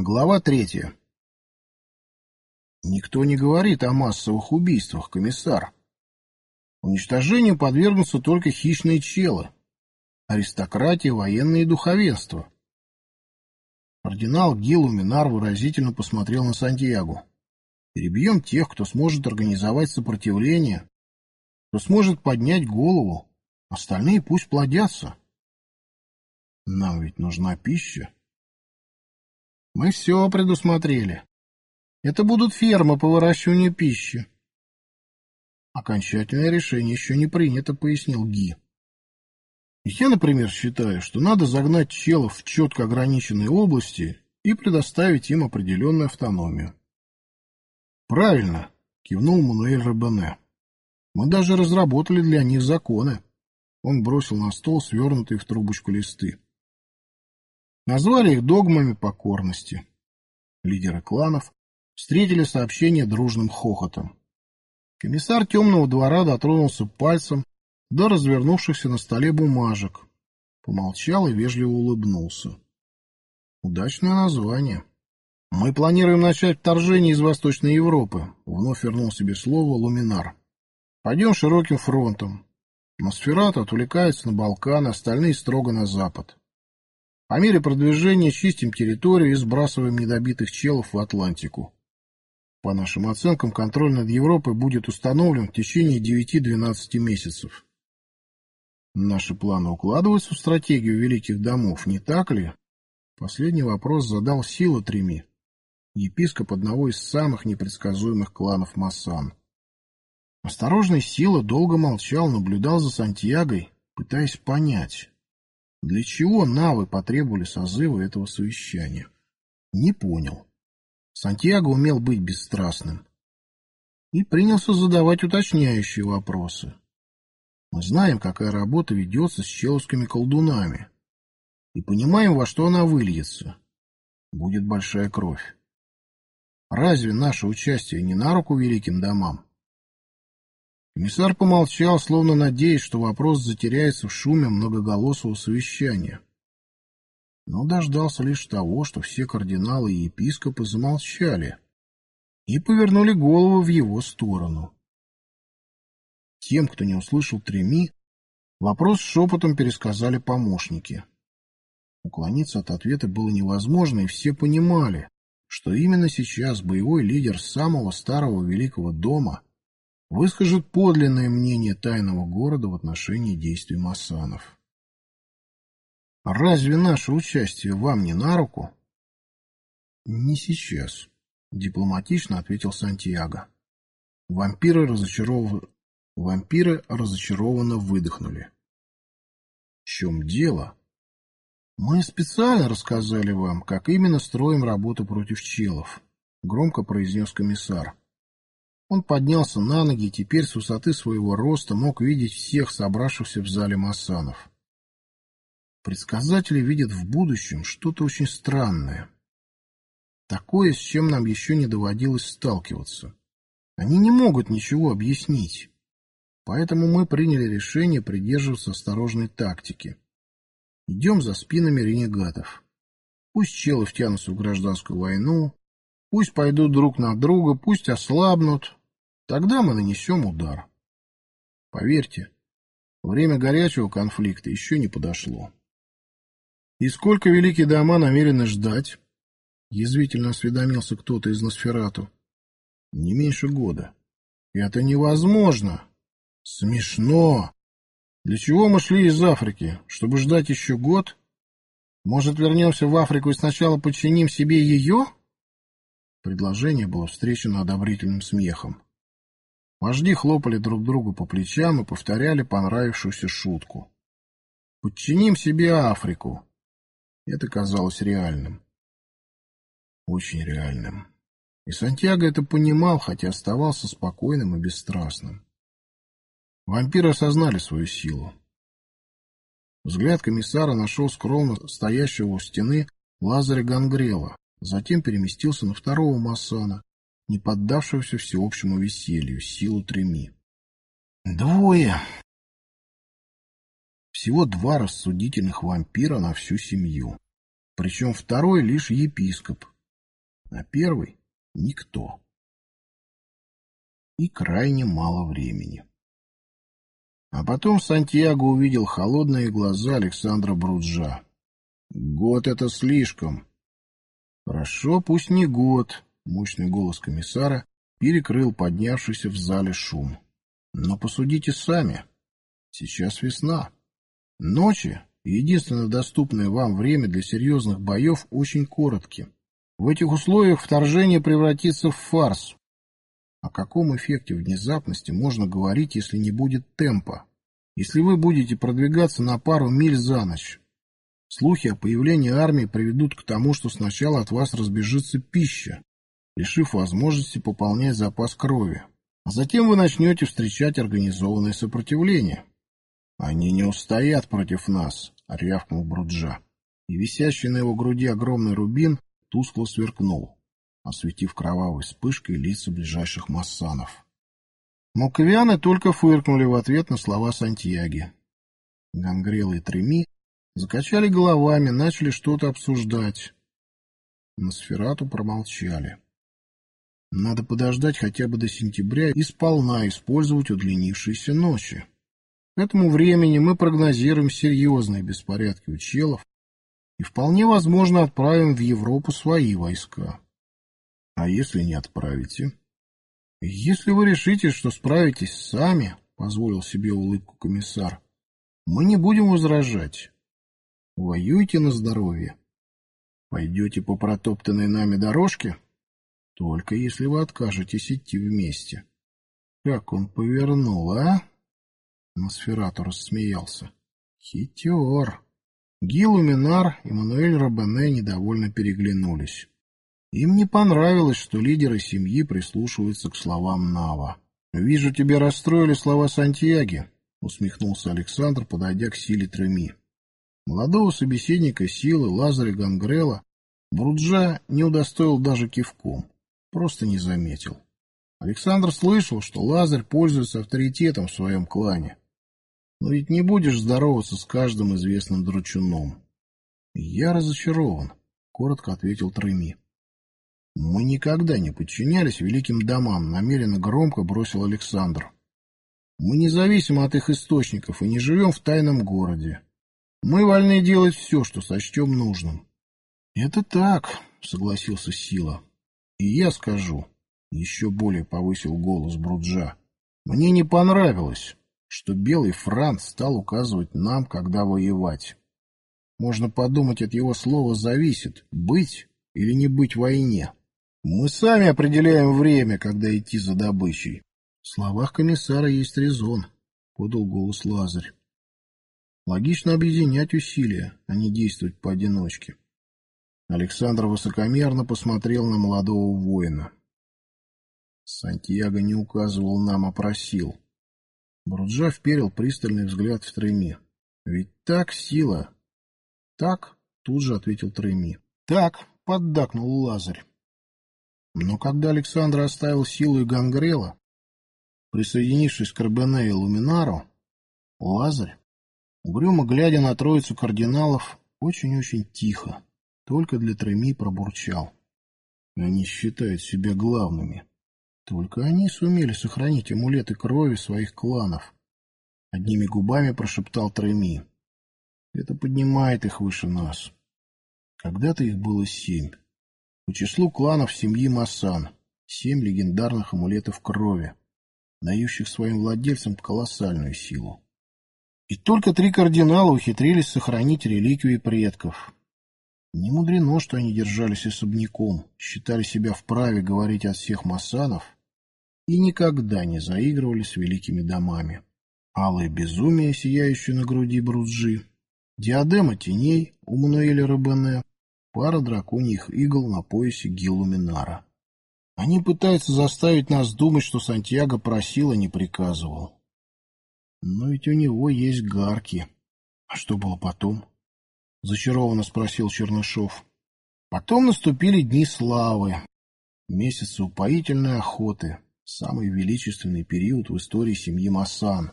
Глава третья. Никто не говорит о массовых убийствах, комиссар. Уничтожению подвергнутся только хищные челы, аристократия, военные и духовенство. Кардинал Гил Минар выразительно посмотрел на Сантьяго. Перебьем тех, кто сможет организовать сопротивление, кто сможет поднять голову, остальные пусть плодятся. Нам ведь нужна пища. Мы все предусмотрели. Это будут фермы по выращиванию пищи. Окончательное решение еще не принято, пояснил Ги. Я, например, считаю, что надо загнать челов в четко ограниченные области и предоставить им определенную автономию. Правильно, кивнул Мануэль Рабене. Мы даже разработали для них законы. Он бросил на стол свернутые в трубочку листы. Назвали их догмами покорности. Лидеры кланов встретили сообщение дружным хохотом. Комиссар темного двора дотронулся пальцем до развернувшихся на столе бумажек, помолчал и вежливо улыбнулся. Удачное название. Мы планируем начать вторжение из Восточной Европы, вновь вернул себе слово Луминар. Пойдем широким фронтом. Носферату отвлекается на Балкан, остальные строго на запад. По мере продвижения чистим территорию и сбрасываем недобитых челов в Атлантику. По нашим оценкам, контроль над Европой будет установлен в течение 9-12 месяцев. Наши планы укладываются в стратегию великих домов, не так ли? Последний вопрос задал Сила Треми, епископ одного из самых непредсказуемых кланов Массан. Осторожный Сила долго молчал, наблюдал за Сантьягой, пытаясь понять, для чего навы потребовали созыва этого совещания? Не понял. Сантьяго умел быть бесстрастным. И принялся задавать уточняющие вопросы. Мы знаем, какая работа ведется с человскими колдунами. И понимаем, во что она выльется. Будет большая кровь. Разве наше участие не на руку великим домам? Комиссар помолчал, словно надеясь, что вопрос затеряется в шуме многоголосого совещания. Но дождался лишь того, что все кардиналы и епископы замолчали и повернули голову в его сторону. Тем, кто не услышал Треми, вопрос шепотом пересказали помощники. Уклониться от ответа было невозможно, и все понимали, что именно сейчас боевой лидер самого старого великого дома — выскажет подлинное мнение тайного города в отношении действий Массанов. Разве наше участие вам не на руку? Не сейчас, дипломатично ответил Сантьяго. Вампиры разочарованно, вампиры разочарованно выдохнули. В чем дело? Мы специально рассказали вам, как именно строим работу против челов, громко произнес комиссар. Он поднялся на ноги и теперь с высоты своего роста мог видеть всех собравшихся в зале Массанов. Предсказатели видят в будущем что-то очень странное. Такое, с чем нам еще не доводилось сталкиваться. Они не могут ничего объяснить. Поэтому мы приняли решение придерживаться осторожной тактики. Идем за спинами ренегатов. Пусть челы втянутся в гражданскую войну, пусть пойдут друг на друга, пусть ослабнут, Тогда мы нанесем удар. Поверьте, время горячего конфликта еще не подошло. И сколько великие дома намерены ждать? Язвительно осведомился кто-то из Носферату. Не меньше года. Это невозможно. Смешно. Для чего мы шли из Африки? Чтобы ждать еще год? Может, вернемся в Африку и сначала подчиним себе ее? Предложение было встречено одобрительным смехом. Вожди хлопали друг другу по плечам и повторяли понравившуюся шутку. «Подчиним себе Африку!» Это казалось реальным. Очень реальным. И Сантьяго это понимал, хотя оставался спокойным и бесстрастным. Вампиры осознали свою силу. Взгляд комиссара нашел скромно стоящего у стены Лазаря Гангрела, затем переместился на второго Массана, не поддавшегося всеобщему веселью, силу треми. Двое. Всего два рассудительных вампира на всю семью. Причем второй лишь епископ, а первый — никто. И крайне мало времени. А потом Сантьяго увидел холодные глаза Александра Бруджа. Год — это слишком. Хорошо, пусть не год, — мощный голос комиссара перекрыл поднявшийся в зале шум. Но посудите сами. Сейчас весна. Ночи, единственно доступное вам время для серьезных боев, очень коротки. В этих условиях вторжение превратится в фарс. О каком эффекте внезапности можно говорить, если не будет темпа? Если вы будете продвигаться на пару миль за ночь, слухи о появлении армии приведут к тому, что сначала от вас разбежится пища, лишив возможности пополнять запас крови. А затем вы начнете встречать организованное сопротивление. Они не устоят против нас, — рявкнул Бруджа. И висящий на его груди огромный рубин тускло сверкнул, осветив кровавой вспышкой лица ближайших массанов. Молковианы только фыркнули в ответ на слова Сантьяги. Гангрел и Треми закачали головами, начали что-то обсуждать. Носферату промолчали. Надо подождать хотя бы до сентября и сполна использовать удлинившиеся ночи. К этому времени мы прогнозируем серьезные беспорядки у челов и вполне возможно отправим в Европу свои войска. А если не отправите? Если вы решите, что справитесь сами, позволил себе улыбку комиссар, мы не будем возражать. Воюйте на здоровье. Пойдете по протоптанной нами дорожке? Только если вы откажетесь идти вместе. Как он повернул, а? Носферату рассмеялся. Хитер. Гил Уминар и Мануэль Робене недовольно переглянулись. Им не понравилось, что лидеры семьи прислушиваются к словам Нава. «Вижу, тебе расстроили слова Сантьяги», — усмехнулся Александр, подойдя к силе Треми. Молодого собеседника силы Лазаря Гангрела Бруджа не удостоил даже кивком, просто не заметил. Александр слышал, что Лазарь пользуется авторитетом в своем клане. Но ведь не будешь здороваться с каждым известным дручуном. Я разочарован, коротко ответил Треми. Мы никогда не подчинялись великим домам, намеренно громко бросил Александр. Мы не зависим от их источников и не живем в тайном городе. Мы вольны делать все, что сочтем нужным. Это так, согласился Сила. И я скажу, еще более повысил голос Бруджа. Мне не понравилось, что белый Франц стал указывать нам, когда воевать. Можно подумать, от его слова зависит, быть или не быть в войне. Мы сами определяем время, когда идти за добычей. В словах комиссара есть резон, — подал голос Лазарь. Логично объединять усилия, а не действовать поодиночке. Александр высокомерно посмотрел на молодого воина. Сантьяго не указывал нам, а просил. Бруджа вперил пристальный взгляд в Треми. «Ведь так сила!» «Так», — тут же ответил Треми. «Так», — поддакнул Лазарь. Но когда Александр оставил силу и Гангрела, присоединившись к Арбене и Луминару, Лазарь, угрюмо глядя на троицу кардиналов, очень-очень тихо, только для Треми пробурчал. Они считают себя главными. Только они сумели сохранить амулеты крови своих кланов. Одними губами прошептал Треми. Это поднимает их выше нас. Когда-то их было семь. По числу кланов семьи Масан семь легендарных амулетов крови, дающих своим владельцам колоссальную силу. И только три кардинала ухитрились сохранить реликвии предков. Не мудрено, что они держались особняком, считали себя вправе говорить от всех масанов и никогда не заигрывали с великими домами. Алое безумие, сияющее на груди Бруджи, диадема теней у Мануэля Робене, пара драконьих игл на поясе Гилуминара. Они пытаются заставить нас думать, что Сантьяго просил, а не приказывал. Но ведь у него есть гарки. А что было потом? Зачарованно спросил Чернышов. Потом наступили дни славы, месяцы упоительной охоты, Самый величественный период в истории семьи Массан.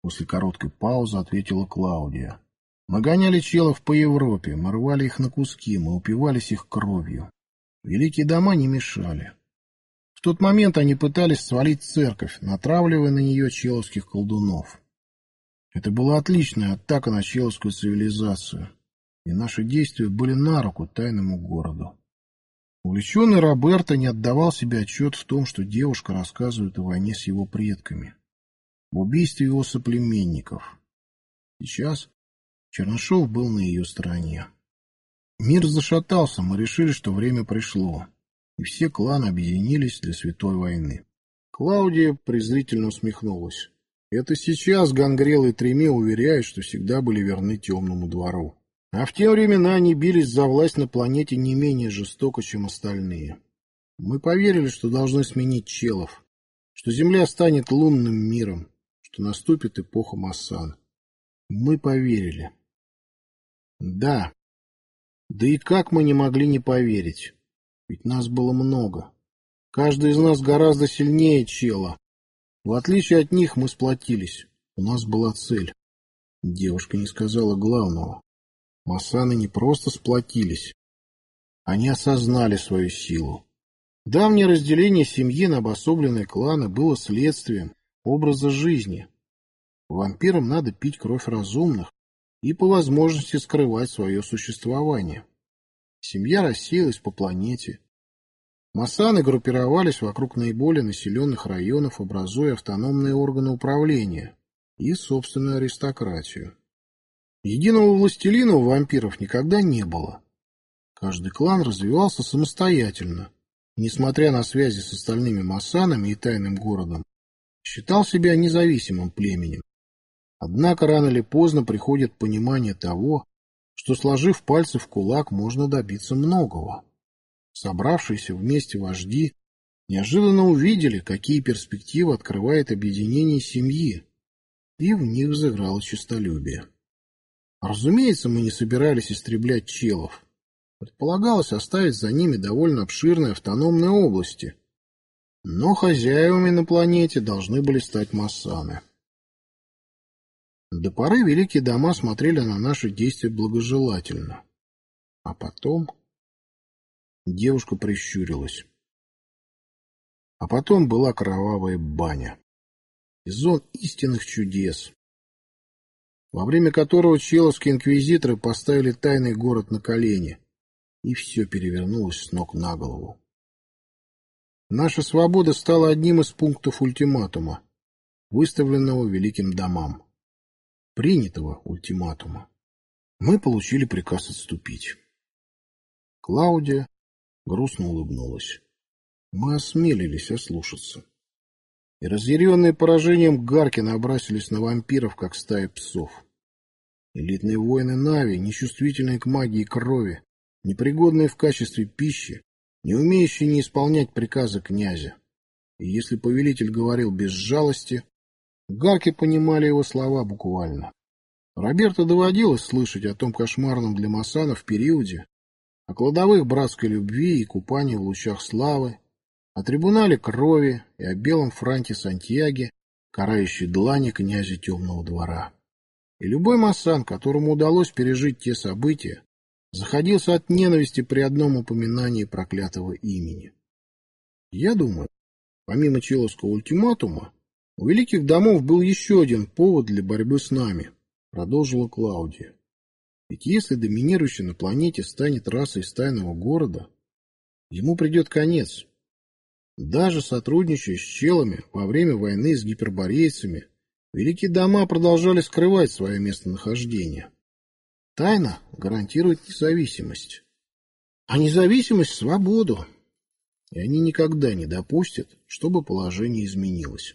После короткой паузы ответила Клаудия. Мы гоняли челов по Европе, мы рвали их на куски, мы упивались их кровью. Великие дома не мешали. В тот момент они пытались свалить церковь, натравливая на нее человских колдунов. Это была отличная атака на человскую цивилизацию, и наши действия были на руку тайному городу. Увлеченный Роберто не отдавал себе отчет в том, что девушка рассказывает о войне с его предками, в убийстве его соплеменников. Сейчас Чернышов был на ее стороне. Мир зашатался, мы решили, что время пришло, и все кланы объединились для святой войны. Клаудия презрительно усмехнулась. Это сейчас Гангрел и Треме уверяют, что всегда были верны темному двору. А в те времена они бились за власть на планете не менее жестоко, чем остальные. Мы поверили, что должны сменить челов, что Земля станет лунным миром, что наступит эпоха Массан. Мы поверили. Да. Да и как мы не могли не поверить? Ведь нас было много. Каждый из нас гораздо сильнее чела. В отличие от них мы сплотились. У нас была цель. Девушка не сказала главного. Масаны не просто сплотились. Они осознали свою силу. Давнее разделение семьи на обособленные кланы было следствием образа жизни. Вампирам надо пить кровь разумных и по возможности скрывать свое существование. Семья рассеялась по планете. Масаны группировались вокруг наиболее населенных районов, образуя автономные органы управления и собственную аристократию. Единого властелина у вампиров никогда не было. Каждый клан развивался самостоятельно, несмотря на связи с остальными массанами и тайным городом, считал себя независимым племенем. Однако рано или поздно приходит понимание того, что, сложив пальцы в кулак, можно добиться многого. Собравшиеся вместе вожди неожиданно увидели, какие перспективы открывает объединение семьи, и в них взыграло честолюбие. Разумеется, мы не собирались истреблять челов. Предполагалось оставить за ними довольно обширные автономные области. Но хозяевами на планете должны были стать массаны. До поры великие дома смотрели на наши действия благожелательно. А потом... Девушка прищурилась. А потом была кровавая баня. Сезон истинных чудес во время которого человские инквизиторы поставили тайный город на колени, и все перевернулось с ног на голову. Наша свобода стала одним из пунктов ультиматума, выставленного Великим домам. Принятого ультиматума. Мы получили приказ отступить. Клаудия грустно улыбнулась. Мы осмелились ослушаться. И разъяренные поражением гарки набрасились на вампиров, как стая псов. Элитные воины Нави, нечувствительные к магии крови, непригодные в качестве пищи, не умеющие не исполнять приказы князя. И если повелитель говорил без жалости, гарки понимали его слова буквально. Роберто доводилось слышать о том кошмарном для Масана периоде, о кладовых братской любви и купании в лучах славы, о трибунале крови и о белом франте Сантьяге, карающей длани князя темного двора. И любой массан, которому удалось пережить те события, заходился от ненависти при одном упоминании проклятого имени. Я думаю, помимо Человского ультиматума, у великих домов был еще один повод для борьбы с нами, продолжила Клаудия. Ведь если доминирующий на планете станет расой из тайного города, ему придет конец, даже сотрудничая с челами во время войны с гиперборейцами, великие дома продолжали скрывать свое местонахождение. Тайна гарантирует независимость. А независимость — свободу. И они никогда не допустят, чтобы положение изменилось.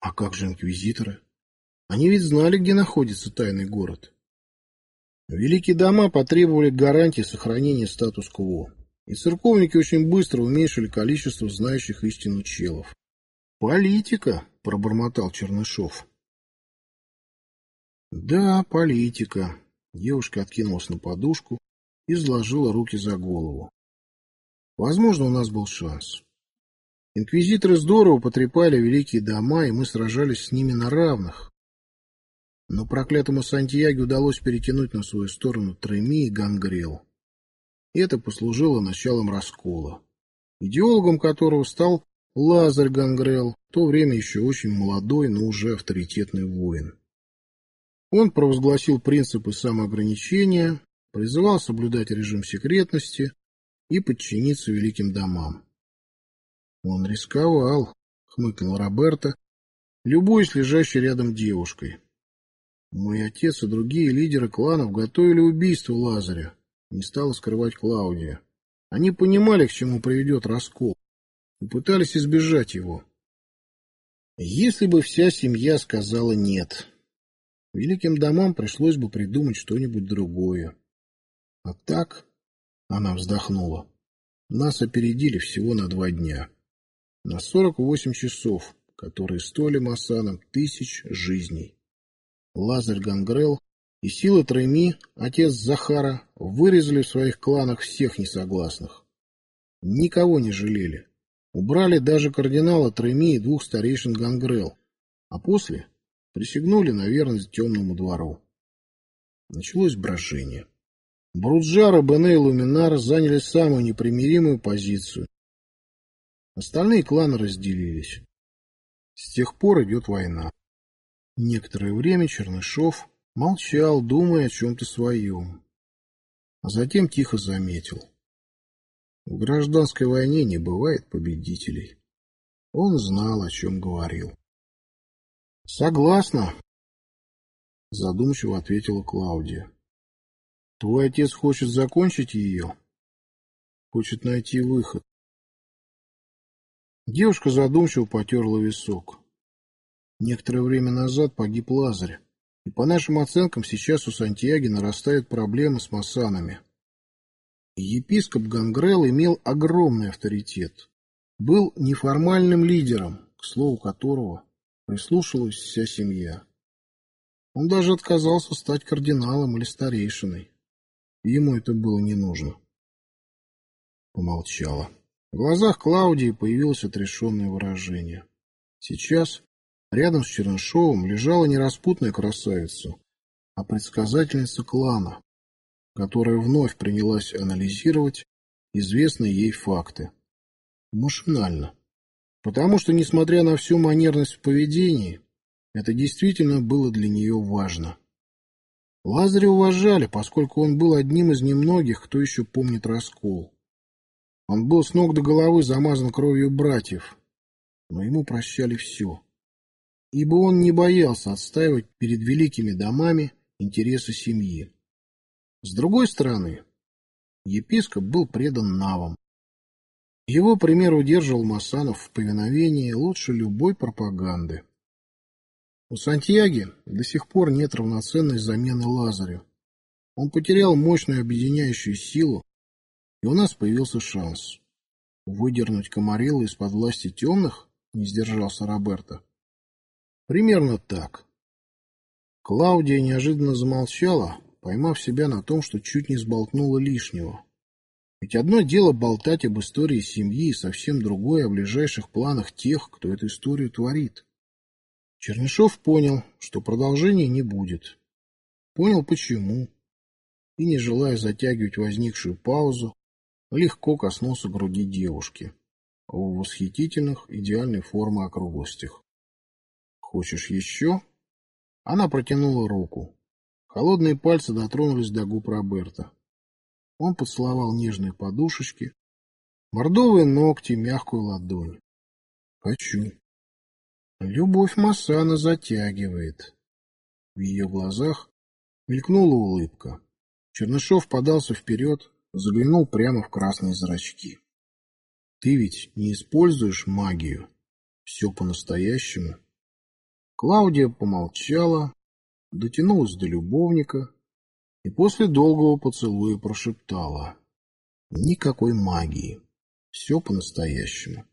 А как же инквизиторы? Они ведь знали, где находится тайный город. Великие дома потребовали гарантии сохранения статус-кво и церковники очень быстро уменьшили количество знающих истину челов. «Политика», — пробормотал Чернышов. «Да, политика». Девушка откинулась на подушку и сложила руки за голову. «Возможно, у нас был шанс. Инквизиторы здорово потрепали великие дома, и мы сражались с ними на равных. Но проклятому Сантьяге удалось перетянуть на свою сторону Треми и Гангрел. и это послужило началом раскола, идеологом которого стал Лазарь Гангрел, в то время еще очень молодой, но уже авторитетный воин. Он провозгласил принципы самоограничения, призывал соблюдать режим секретности и подчиниться великим домам. Он рисковал, хмыкнул Роберто, любуясь лежащей рядом девушкой. Мой отец и другие лидеры кланов готовили убийство Лазаря, не стала скрывать Клаудия. Они понимали, к чему приведет раскол, и пытались избежать его. Если бы вся семья сказала «нет», великим домам пришлось бы придумать что-нибудь другое. А так, она вздохнула, нас опередили всего на два дня. На сорок восемь часов, которые стоили Масанам тысяч жизней. Лазарь Гангрел и силы Тройми, отец Захара, вырезали в своих кланах всех несогласных. Никого не жалели. Убрали даже кардинала Тройми и двух старейшин Гангрел, а после присягнули на верность темному двору. Началось брожение. Бруджара, Бене и Луминар заняли самую непримиримую позицию. Остальные кланы разделились. С тех пор идет война. Некоторое время Чернышов молчал, думая о чем-то своем. А затем тихо заметил. В гражданской войне не бывает победителей. Он знал, о чем говорил. «Согласна», — задумчиво ответила Клаудия. «Твой отец хочет закончить ее, хочет найти выход». Девушка задумчиво потерла висок. Некоторое время назад погиб Лазарь, и по нашим оценкам сейчас у Сантьяги нарастают проблемы с масанами. Епископ Гангрел имел огромный авторитет. Был неформальным лидером, к слову которого прислушалась вся семья. Он даже отказался стать кардиналом или старейшиной. Ему это было не нужно. Помолчала. В глазах Клаудии появилось отрешенное выражение. Сейчас Рядом с Чернышовым лежала не распутная красавица, а предсказательница клана, которая вновь принялась анализировать известные ей факты. Машинально. Потому что, несмотря на всю манерность в поведении, это действительно было для нее важно. Лазаря уважали, поскольку он был одним из немногих, кто еще помнит раскол. Он был с ног до головы замазан кровью братьев, но ему прощали все ибо он не боялся отстаивать перед великими домами интересы семьи. С другой стороны, епископ был предан навам. Его пример удерживал Масанов в повиновении лучше любой пропаганды. У Сантьяги до сих пор нет равноценной замены Лазарю. Он потерял мощную объединяющую силу, и у нас появился шанс. Выдернуть Комарилла из-под власти темных, не сдержался Роберто. Примерно так. Клаудия неожиданно замолчала, поймав себя на том, что чуть не сболтнула лишнего. Ведь одно дело болтать об истории семьи, и совсем другое о ближайших планах тех, кто эту историю творит. Чернышов понял, что продолжения не будет. Понял почему. И, не желая затягивать возникшую паузу, легко коснулся груди девушки в восхитительных идеальной формы округлостях. Хочешь еще? Она протянула руку. Холодные пальцы дотронулись до губ Роберта. Он поцеловал нежные подушечки, бордовые ногти, мягкую ладонь. Хочу. Любовь Масана затягивает. В ее глазах мелькнула улыбка. Чернышов подался вперед, заглянул прямо в красные зрачки. Ты ведь не используешь магию? Все по-настоящему? Клаудия помолчала, дотянулась до любовника и после долгого поцелуя прошептала. Никакой магии. Все по-настоящему.